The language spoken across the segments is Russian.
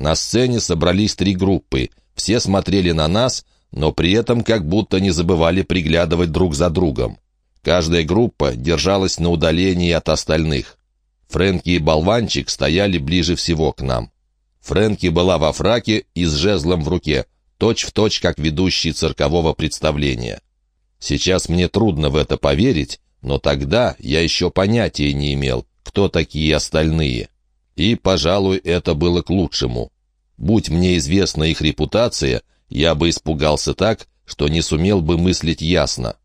На сцене собрались три группы. Все смотрели на нас, но при этом как будто не забывали приглядывать друг за другом. Каждая группа держалась на удалении от остальных. Фрэнки и болванчик стояли ближе всего к нам. Фрэнки была во фраке и с жезлом в руке, точь-в-точь, точь, как ведущий циркового представления. Сейчас мне трудно в это поверить, но тогда я еще понятия не имел, кто такие остальные. И, пожалуй, это было к лучшему. Будь мне известна их репутация, я бы испугался так, что не сумел бы мыслить ясно.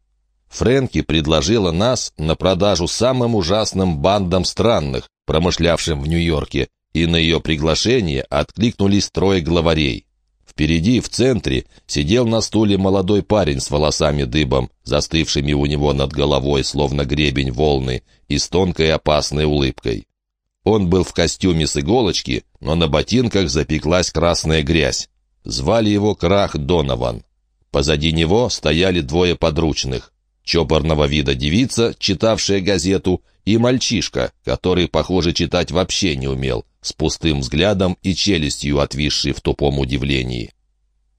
Фрэнки предложила нас на продажу самым ужасным бандам странных, промышлявшим в Нью-Йорке, и на ее приглашение откликнулись трое главарей. Впереди, в центре, сидел на стуле молодой парень с волосами дыбом, застывшими у него над головой, словно гребень волны, и с тонкой опасной улыбкой. Он был в костюме с иголочки, но на ботинках запеклась красная грязь. Звали его Крах Донован. Позади него стояли двое подручных чопорного вида девица, читавшая газету, и мальчишка, который, похоже, читать вообще не умел, с пустым взглядом и челюстью отвисшей в тупом удивлении.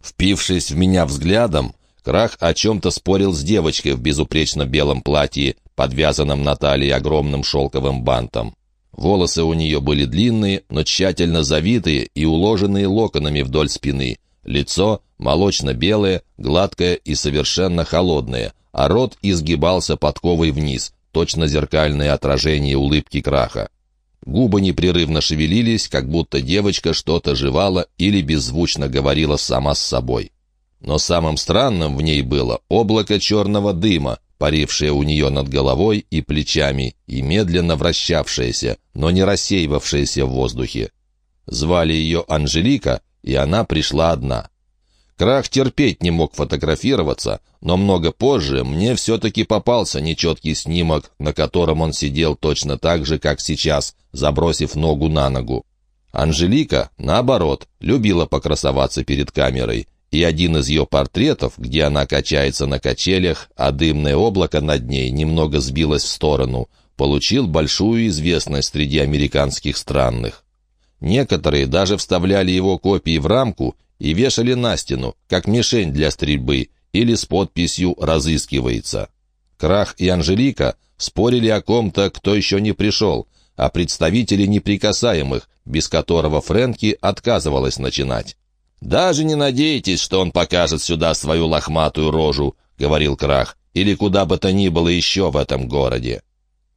Впившись в меня взглядом, Крах о чем-то спорил с девочкой в безупречно белом платье, подвязанном на талии огромным шелковым бантом. Волосы у нее были длинные, но тщательно завитые и уложенные локонами вдоль спины. Лицо молочно-белое, гладкое и совершенно холодное, а рот изгибался подковой вниз, точно зеркальное отражение улыбки краха. Губы непрерывно шевелились, как будто девочка что-то жевала или беззвучно говорила сама с собой. Но самым странным в ней было облако черного дыма, парившее у нее над головой и плечами, и медленно вращавшееся, но не рассеивавшееся в воздухе. Звали ее Анжелика, и она пришла одна. Крах терпеть не мог фотографироваться, но много позже мне все-таки попался нечеткий снимок, на котором он сидел точно так же, как сейчас, забросив ногу на ногу. Анжелика, наоборот, любила покрасоваться перед камерой, и один из ее портретов, где она качается на качелях, а дымное облако над ней немного сбилось в сторону, получил большую известность среди американских странных. Некоторые даже вставляли его копии в рамку и вешали на стену, как мишень для стрельбы, или с подписью «разыскивается». Крах и Анжелика спорили о ком-то, кто еще не пришел, о представителе неприкасаемых, без которого Фрэнки отказывалась начинать. «Даже не надейтесь, что он покажет сюда свою лохматую рожу», — говорил Крах, «или куда бы то ни было еще в этом городе».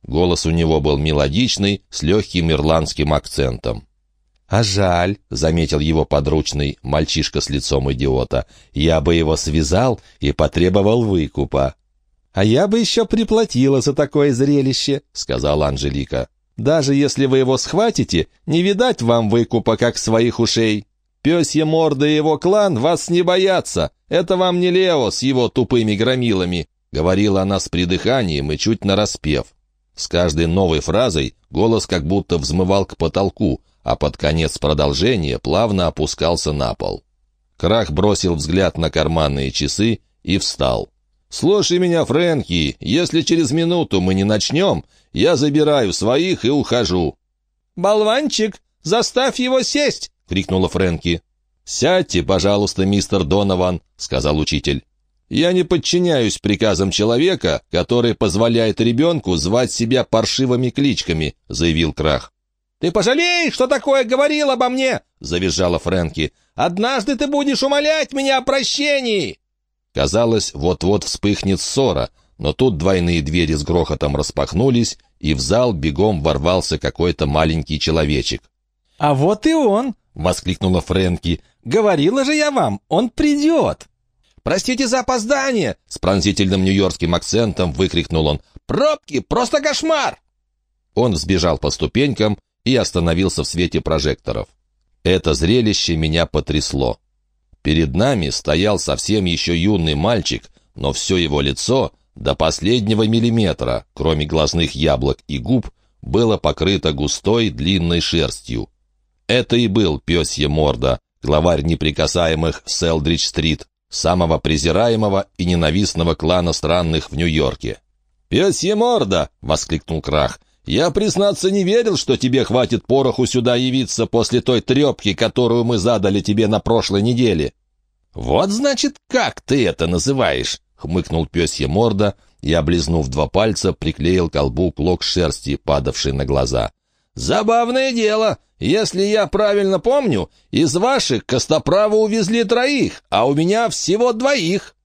Голос у него был мелодичный, с легким ирландским акцентом. «А жаль», — заметил его подручный, мальчишка с лицом идиота, «я бы его связал и потребовал выкупа». «А я бы еще приплатила за такое зрелище», — сказала Анжелика. «Даже если вы его схватите, не видать вам выкупа, как своих ушей. Пёсья морда и его клан вас не боятся. Это вам не Лео с его тупыми громилами», — говорила она с придыханием и чуть нараспев. С каждой новой фразой голос как будто взмывал к потолку, а под конец продолжения плавно опускался на пол. Крах бросил взгляд на карманные часы и встал. «Слушай меня, Фрэнки, если через минуту мы не начнем, я забираю своих и ухожу». «Болванчик, заставь его сесть!» — крикнула Фрэнки. «Сядьте, пожалуйста, мистер Донован», — сказал учитель. «Я не подчиняюсь приказам человека, который позволяет ребенку звать себя паршивыми кличками», — заявил Крах. «Ты пожалеешь, что такое говорил обо мне!» — завизжала Фрэнки. «Однажды ты будешь умолять меня о прощении!» Казалось, вот-вот вспыхнет ссора, но тут двойные двери с грохотом распахнулись, и в зал бегом ворвался какой-то маленький человечек. «А вот и он!» — воскликнула Фрэнки. «Говорила же я вам, он придет!» «Простите за опоздание!» — с пронзительным нью-йоркским акцентом выкрикнул он. «Пробки! Просто кошмар!» Он сбежал по ступенькам и остановился в свете прожекторов. Это зрелище меня потрясло. Перед нами стоял совсем еще юный мальчик, но все его лицо до последнего миллиметра, кроме глазных яблок и губ, было покрыто густой длинной шерстью. Это и был пёсье морда, главарь неприкасаемых Селдрич-стрит, самого презираемого и ненавистного клана странных в Нью-Йорке. «Пёсье морда!» — воскликнул Крах. Я, признаться, не верил, что тебе хватит пороху сюда явиться после той трепки, которую мы задали тебе на прошлой неделе». «Вот, значит, как ты это называешь?» — хмыкнул пёсья морда и, облизнув два пальца, приклеил колбу клок шерсти, падавший на глаза. «Забавное дело. Если я правильно помню, из ваших Костоправа увезли троих, а у меня всего двоих».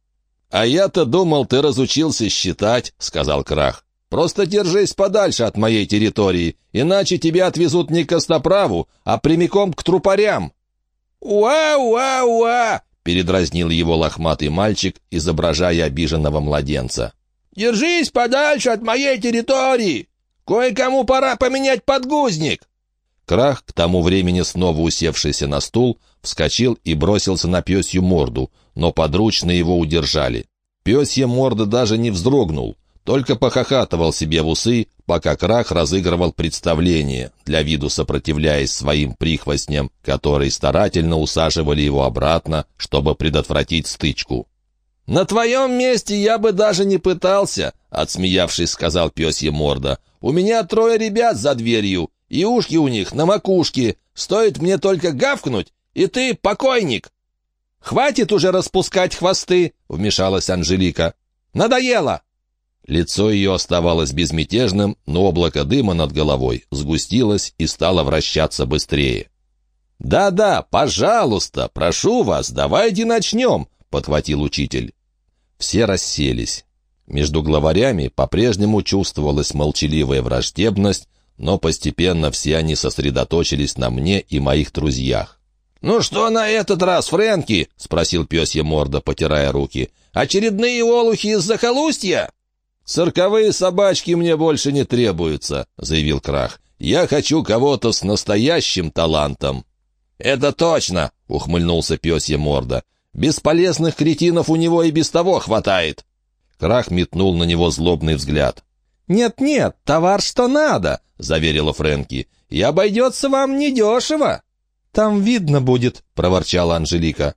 «А я-то думал, ты разучился считать», — сказал Крах. Просто держись подальше от моей территории, иначе тебя отвезут не к Костоправу, а прямиком к трупарям». «Уа-уа-уа!» — передразнил его лохматый мальчик, изображая обиженного младенца. «Держись подальше от моей территории! Кое-кому пора поменять подгузник!» Крах, к тому времени снова усевшийся на стул, вскочил и бросился на пёсью морду, но подручные его удержали. Пёсья морда даже не вздрогнул только похохатывал себе в усы, пока Крах разыгрывал представление, для виду сопротивляясь своим прихвостням, которые старательно усаживали его обратно, чтобы предотвратить стычку. «На твоем месте я бы даже не пытался», — отсмеявшись, сказал пёсье морда. «У меня трое ребят за дверью, и ушки у них на макушке. Стоит мне только гавкнуть, и ты покойник». «Хватит уже распускать хвосты», — вмешалась Анжелика. «Надоело!» Лицо ее оставалось безмятежным, но облако дыма над головой сгустилось и стало вращаться быстрее. «Да-да, пожалуйста, прошу вас, давайте начнем», — подхватил учитель. Все расселись. Между главарями по-прежнему чувствовалась молчаливая враждебность, но постепенно все они сосредоточились на мне и моих друзьях. «Ну что на этот раз, Фрэнки?» — спросил пёсья морда, потирая руки. «Очередные олухи из захолустья?» «Цирковые собачки мне больше не требуются», — заявил Крах. «Я хочу кого-то с настоящим талантом». «Это точно!» — ухмыльнулся пёсья морда. «Бесполезных кретинов у него и без того хватает!» Крах метнул на него злобный взгляд. «Нет-нет, товар что надо!» — заверила Фрэнки. «И обойдется вам недешево!» «Там видно будет!» — проворчала Анжелика.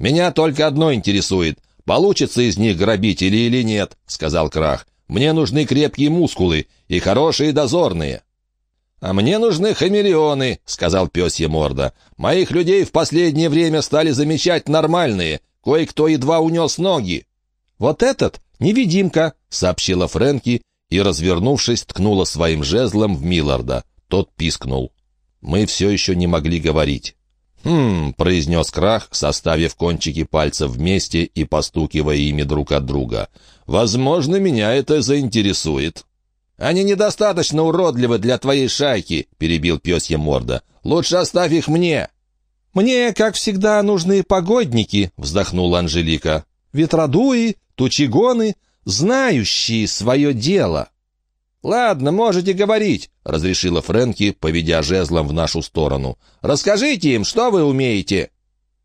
«Меня только одно интересует. «Получится из них грабители или нет», — сказал Крах. «Мне нужны крепкие мускулы и хорошие дозорные». «А мне нужны хамелеоны», — сказал пёсья морда. «Моих людей в последнее время стали замечать нормальные. Кое-кто едва унес ноги». «Вот этот — невидимка», — сообщила Фрэнки и, развернувшись, ткнула своим жезлом в Милларда. Тот пискнул. Мы все еще не могли говорить. «Хм», — произнес Крах, составив кончики пальцев вместе и постукивая ими друг от друга. «Возможно, меня это заинтересует». «Они недостаточно уродливы для твоей шайки», — перебил пёсья морда. «Лучше оставь их мне». «Мне, как всегда, нужны погодники», — вздохнула Анжелика. «Ветродуи, тучегоны, знающие свое дело». «Ладно, можете говорить», — разрешила Фрэнки, поведя жезлом в нашу сторону. «Расскажите им, что вы умеете».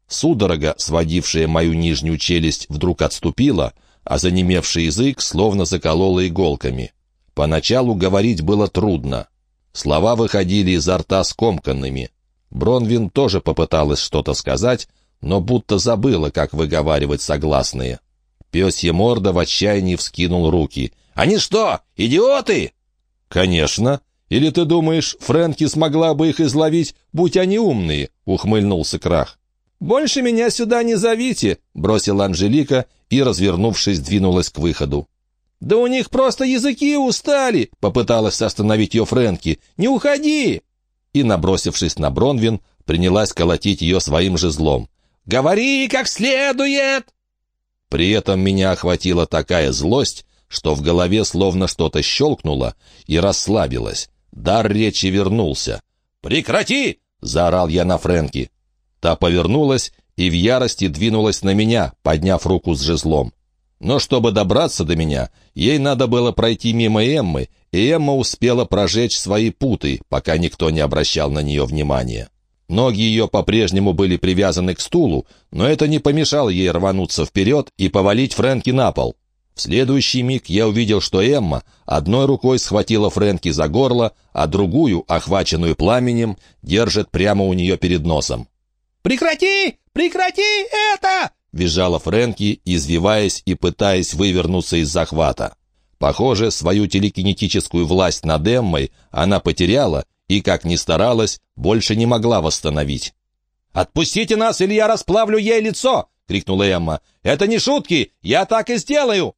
Судорога, сводившая мою нижнюю челюсть, вдруг отступила, а занемевший язык словно заколола иголками. Поначалу говорить было трудно. Слова выходили изо рта скомканными. Бронвин тоже попыталась что-то сказать, но будто забыла, как выговаривать согласные. Пёсья морда в отчаянии вскинул руки. «Они что, идиоты?» «Конечно. Или ты думаешь, Фрэнки смогла бы их изловить, будь они умные?» — ухмыльнулся Крах. «Больше меня сюда не зовите», — бросила Анжелика и, развернувшись, двинулась к выходу. «Да у них просто языки устали!» — попыталась остановить ее Фрэнки. «Не уходи!» И, набросившись на Бронвин, принялась колотить ее своим же злом. «Говори как следует!» При этом меня охватила такая злость, что в голове словно что-то щелкнуло и расслабилось. Дар речи вернулся. «Прекрати!» — заорал я на Фрэнки. Та повернулась и в ярости двинулась на меня, подняв руку с жезлом. Но чтобы добраться до меня, ей надо было пройти мимо Эммы, и Эмма успела прожечь свои путы, пока никто не обращал на нее внимания. Ноги ее по-прежнему были привязаны к стулу, но это не помешало ей рвануться вперед и повалить Фрэнки на пол. В следующий миг я увидел, что Эмма одной рукой схватила Фрэнки за горло, а другую, охваченную пламенем, держит прямо у нее перед носом. «Прекрати! Прекрати это!» — визжала Фрэнки, извиваясь и пытаясь вывернуться из захвата. Похоже, свою телекинетическую власть над Эммой она потеряла и, как ни старалась, больше не могла восстановить. «Отпустите нас, или я расплавлю ей лицо!» — крикнула Эмма. «Это не шутки! Я так и сделаю!»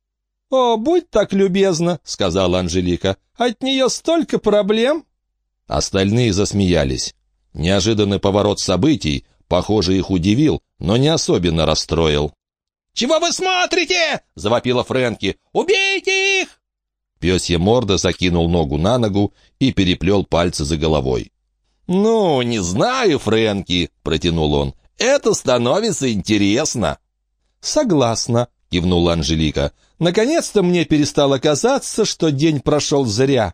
«О, будь так любезна!» — сказала Анжелика. «От нее столько проблем!» Остальные засмеялись. Неожиданный поворот событий, похоже, их удивил, но не особенно расстроил. «Чего вы смотрите?» — завопила Фрэнки. «Убейте их!» Пёсья морда закинул ногу на ногу и переплел пальцы за головой. «Ну, не знаю, Фрэнки», — протянул он. «Это становится интересно». «Согласна», — кивнула Анжелика. «Наконец-то мне перестало казаться, что день прошел зря».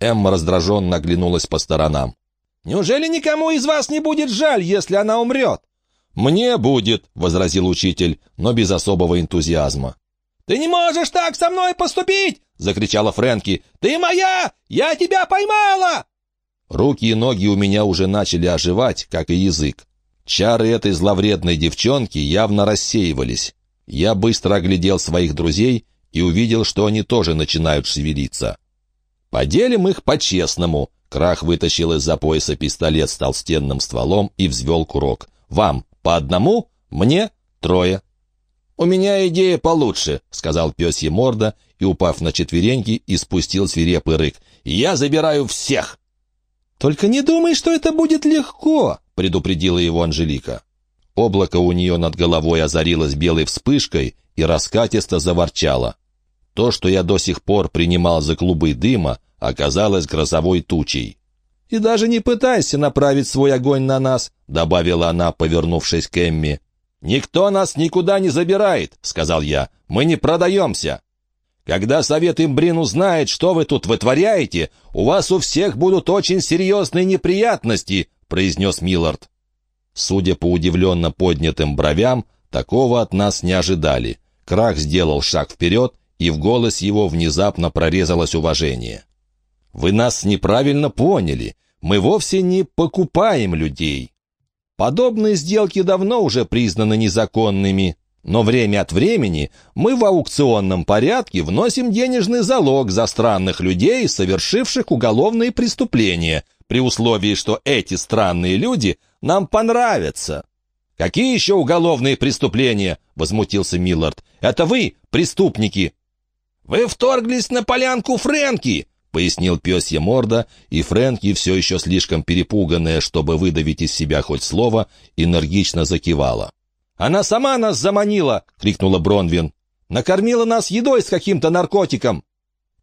Эмма раздраженно оглянулась по сторонам. «Неужели никому из вас не будет жаль, если она умрет?» «Мне будет», — возразил учитель, но без особого энтузиазма. «Ты не можешь так со мной поступить!» — закричала Фрэнки. «Ты моя! Я тебя поймала!» Руки и ноги у меня уже начали оживать, как и язык. Чары этой зловредной девчонки явно рассеивались. Я быстро оглядел своих друзей и увидел, что они тоже начинают шевелиться. «Поделим их по-честному», Крах вытащил из-за пояса пистолет с толстенным стволом и взвел курок. «Вам по одному, мне трое». «У меня идея получше», — сказал пёсье морда и, упав на четвереньки, испустил свирепый рык. «Я забираю всех!» «Только не думай, что это будет легко», — предупредила его Анжелика. Облако у нее над головой озарилось белой вспышкой и раскатисто заворчало. То, что я до сих пор принимал за клубы дыма, оказалось грозовой тучей. «И даже не пытайся направить свой огонь на нас», — добавила она, повернувшись к Эмми. «Никто нас никуда не забирает», — сказал я. «Мы не продаемся. Когда совет Имбрин узнает, что вы тут вытворяете, у вас у всех будут очень серьезные неприятности», — произнес Миллард. Судя по удивленно поднятым бровям, такого от нас не ожидали. Крах сделал шаг вперед, и в голос его внезапно прорезалось уважение. Вы нас неправильно поняли. Мы вовсе не покупаем людей. Подобные сделки давно уже признаны незаконными, но время от времени мы в аукционном порядке вносим денежный залог за странных людей, совершивших уголовные преступления, при условии, что эти странные люди нам понравятся. «Какие еще уголовные преступления?» — возмутился Миллард. «Это вы, преступники!» «Вы вторглись на полянку Фрэнки!» — пояснил пёсья морда, и Фрэнки, все еще слишком перепуганная, чтобы выдавить из себя хоть слово, энергично закивала. «Она сама нас заманила!» — крикнула Бронвин. «Накормила нас едой с каким-то наркотиком!»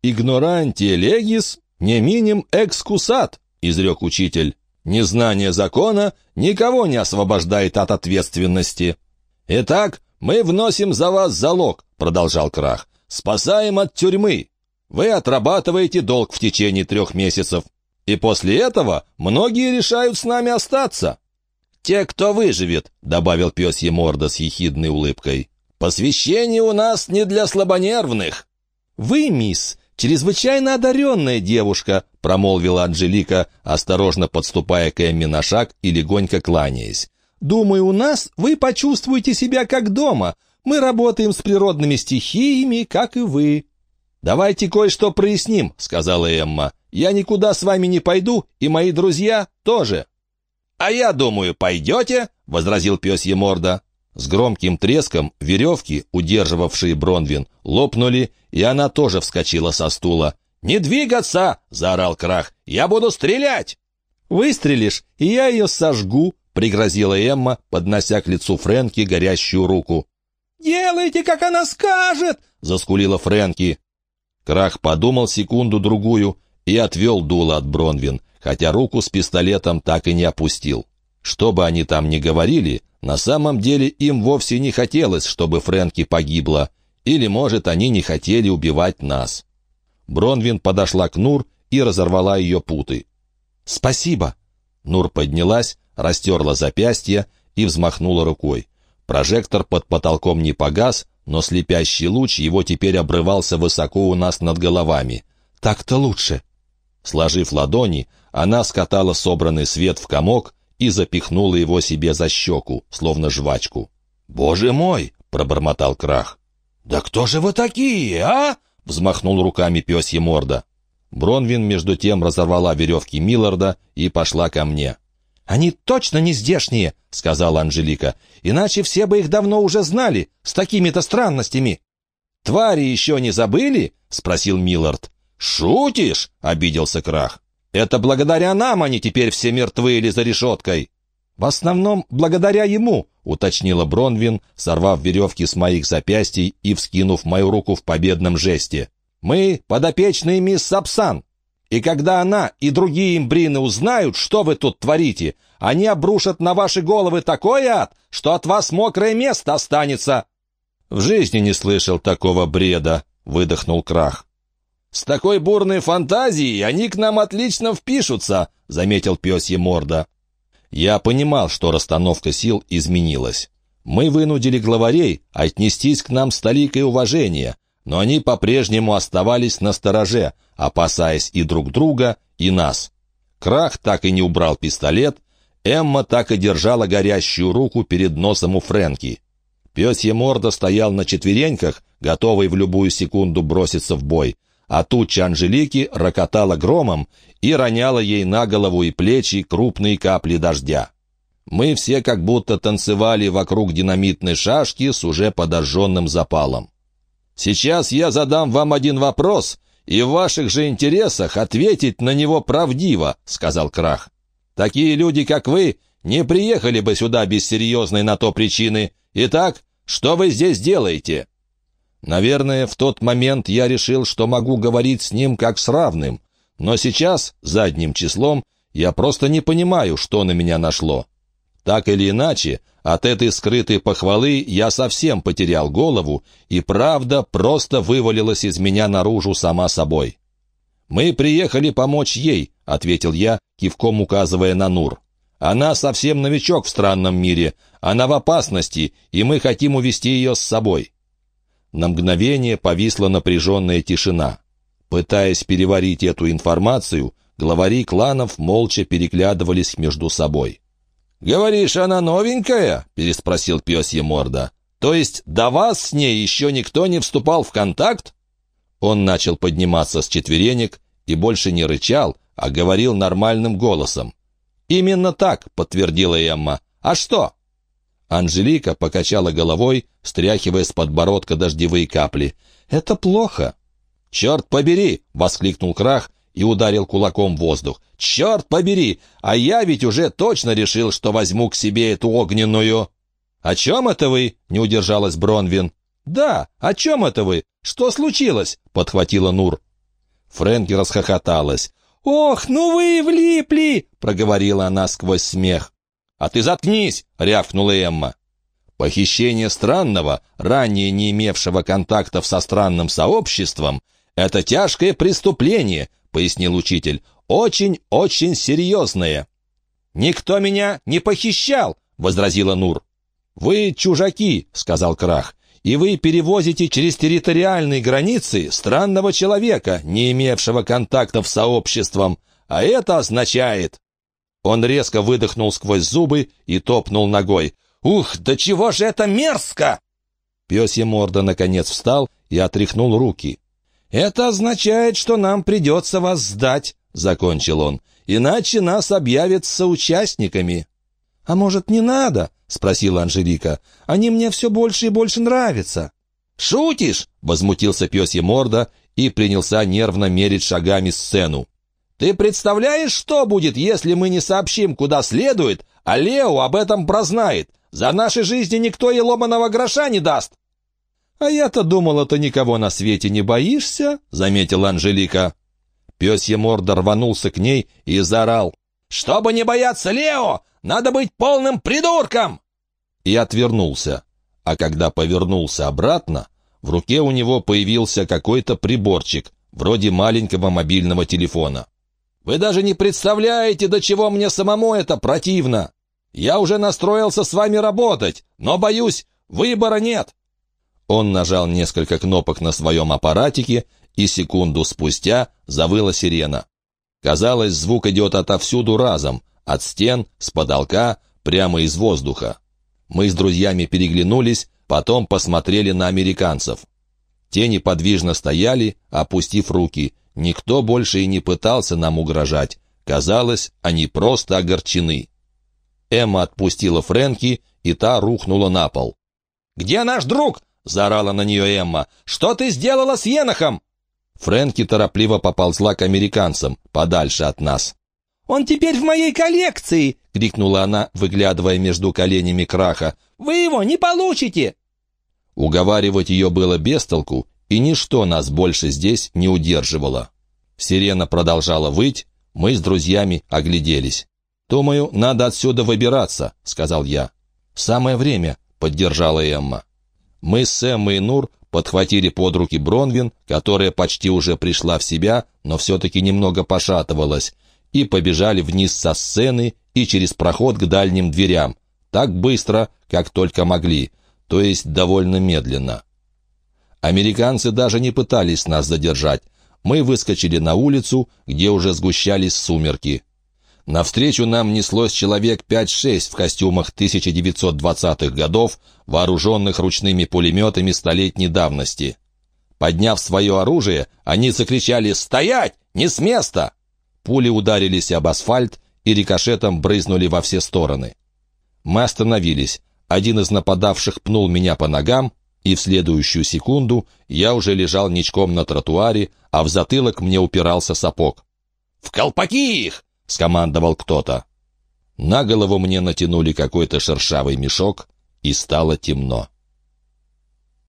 «Игнорантия легис, не миним экскусат», — изрек учитель. «Незнание закона никого не освобождает от ответственности». «Итак, мы вносим за вас залог», — продолжал Крах. «Спасаем от тюрьмы. Вы отрабатываете долг в течение трех месяцев. И после этого многие решают с нами остаться. «Те, кто выживет», — добавил пёсье морда с ехидной улыбкой. «Посвящение у нас не для слабонервных». «Вы, мисс, чрезвычайно одаренная девушка», — промолвила Анжелика, осторожно подступая к Эмми на шаг и легонько кланяясь. «Думаю, у нас вы почувствуете себя как дома. Мы работаем с природными стихиями, как и вы». «Давайте кое-что проясним», — сказала Эмма. «Я никуда с вами не пойду, и мои друзья тоже». «А я думаю, пойдете?» — возразил пёсье морда. С громким треском веревки, удерживавшие Бронвин, лопнули, и она тоже вскочила со стула. «Не двигаться!» — заорал Крах. «Я буду стрелять!» «Выстрелишь, и я ее сожгу!» — пригрозила Эмма, поднося к лицу Фрэнки горящую руку. «Делайте, как она скажет!» — заскулила Фрэнки. Крах подумал секунду-другую и отвел дуло от Бронвин, хотя руку с пистолетом так и не опустил. Что бы они там ни говорили, на самом деле им вовсе не хотелось, чтобы Фрэнки погибла, или, может, они не хотели убивать нас. Бронвин подошла к Нур и разорвала ее путы. «Спасибо!» Нур поднялась, растерла запястье и взмахнула рукой. Прожектор под потолком не погас, но слепящий луч его теперь обрывался высоко у нас над головами. «Так-то лучше!» Сложив ладони, она скатала собранный свет в комок и запихнула его себе за щеку, словно жвачку. «Боже мой!» — пробормотал Крах. «Да кто же вы такие, а?» — взмахнул руками пёсья морда. Бронвин между тем разорвала веревки Милларда и пошла ко мне. «Они точно не здешние», — сказала Анжелика. «Иначе все бы их давно уже знали, с такими-то странностями». «Твари еще не забыли?» — спросил Миллард. «Шутишь?» — обиделся Крах. «Это благодаря нам они теперь все мертвы или за решеткой». «В основном благодаря ему», — уточнила Бронвин, сорвав веревки с моих запястий и вскинув мою руку в победном жесте. «Мы подопечные мисс Сапсан, и когда она и другие имбрины узнают, что вы тут творите, они обрушат на ваши головы такой ад, что от вас мокрое место останется». «В жизни не слышал такого бреда», — выдохнул Крах. «С такой бурной фантазией они к нам отлично впишутся», — заметил пёсье морда. Я понимал, что расстановка сил изменилась. Мы вынудили главарей отнестись к нам с толикой уважения, но они по-прежнему оставались на стороже, опасаясь и друг друга, и нас. Крах так и не убрал пистолет, Эмма так и держала горящую руку перед носом у Фрэнки. Пёсья морда стоял на четвереньках, готовый в любую секунду броситься в бой, а туча Анжелики рокотала громом и роняла ей на голову и плечи крупные капли дождя. Мы все как будто танцевали вокруг динамитной шашки с уже подожженным запалом. «Сейчас я задам вам один вопрос, и в ваших же интересах ответить на него правдиво», — сказал Крах. «Такие люди, как вы, не приехали бы сюда без серьезной на то причины. Итак, что вы здесь делаете?» Наверное, в тот момент я решил, что могу говорить с ним как с равным, но сейчас, задним числом, я просто не понимаю, что на меня нашло. Так или иначе, от этой скрытой похвалы я совсем потерял голову, и правда просто вывалилась из меня наружу сама собой. «Мы приехали помочь ей», — ответил я, кивком указывая на Нур. «Она совсем новичок в странном мире, она в опасности, и мы хотим увести ее с собой». На мгновение повисла напряженная тишина. Пытаясь переварить эту информацию, главари кланов молча переглядывались между собой. «Говоришь, она новенькая?» — переспросил пёсье морда. «То есть до вас с ней еще никто не вступал в контакт?» Он начал подниматься с четверенек и больше не рычал, а говорил нормальным голосом. «Именно так», — подтвердила Эмма. «А что?» Анжелика покачала головой, стряхивая с подбородка дождевые капли. «Это плохо». «Черт побери!» — воскликнул Крах и ударил кулаком в воздух. «Черт побери! А я ведь уже точно решил, что возьму к себе эту огненную!» «О чем это вы?» — не удержалась Бронвин. «Да, о чем это вы? Что случилось?» — подхватила Нур. Фрэнки расхохоталась. «Ох, ну вы и влипли!» — проговорила она сквозь смех. «А ты заткнись!» — рявкнула Эмма. Похищение странного, ранее не имевшего контактов со странным сообществом, это тяжкое преступление, пояснил учитель. «Очень-очень серьезное». «Никто меня не похищал», — возразила Нур. «Вы чужаки», — сказал Крах, «и вы перевозите через территориальные границы странного человека, не имевшего контактов с сообществом, а это означает...» Он резко выдохнул сквозь зубы и топнул ногой. «Ух, да чего же это мерзко!» Пёсья морда наконец встал и отряхнул руки. «Это означает, что нам придется вас сдать», — закончил он, «иначе нас объявят соучастниками». «А может, не надо?» — спросила Анжелика. «Они мне все больше и больше нравятся». «Шутишь?» — возмутился пёсье морда и принялся нервно мерить шагами сцену. «Ты представляешь, что будет, если мы не сообщим, куда следует, а Лео об этом прознает? За наши жизни никто и ломаного гроша не даст!» «А я-то думала, ты никого на свете не боишься», — заметила Анжелика. Пёсья морда рванулся к ней и заорал. «Чтобы не бояться Лео, надо быть полным придурком!» И отвернулся. А когда повернулся обратно, в руке у него появился какой-то приборчик, вроде маленького мобильного телефона. «Вы даже не представляете, до чего мне самому это противно! Я уже настроился с вами работать, но, боюсь, выбора нет!» Он нажал несколько кнопок на своем аппаратике, и секунду спустя завыла сирена. Казалось, звук идет отовсюду разом, от стен, с потолка, прямо из воздуха. Мы с друзьями переглянулись, потом посмотрели на американцев. Те неподвижно стояли, опустив руки. Никто больше и не пытался нам угрожать. Казалось, они просто огорчены. Эмма отпустила Фрэнки, и та рухнула на пол. «Где наш друг?» — заорала на нее Эмма. «Что ты сделала с Енохом?» Фрэнки торопливо поползла к американцам, подальше от нас. «Он теперь в моей коллекции!» — крикнула она, выглядывая между коленями краха. «Вы его не получите!» Уговаривать ее было без толку, и ничто нас больше здесь не удерживало. Сирена продолжала выть, мы с друзьями огляделись. «Думаю, надо отсюда выбираться», — сказал я. «Самое время», — поддержала Эмма. Мы с Эммой и Нур подхватили под руки Бронвин, которая почти уже пришла в себя, но все-таки немного пошатывалась, и побежали вниз со сцены и через проход к дальним дверям, так быстро, как только могли, то есть довольно медленно. Американцы даже не пытались нас задержать. Мы выскочили на улицу, где уже сгущались сумерки. Навстречу нам неслось человек 5-6 в костюмах 1920-х годов, вооруженных ручными пулеметами столетней давности. Подняв свое оружие, они закричали «Стоять! Не с места!» Пули ударились об асфальт и рикошетом брызнули во все стороны. Мы остановились. Один из нападавших пнул меня по ногам, и в следующую секунду я уже лежал ничком на тротуаре, а в затылок мне упирался сапог. «В колпаки их!» — скомандовал кто-то. На голову мне натянули какой-то шершавый мешок, и стало темно.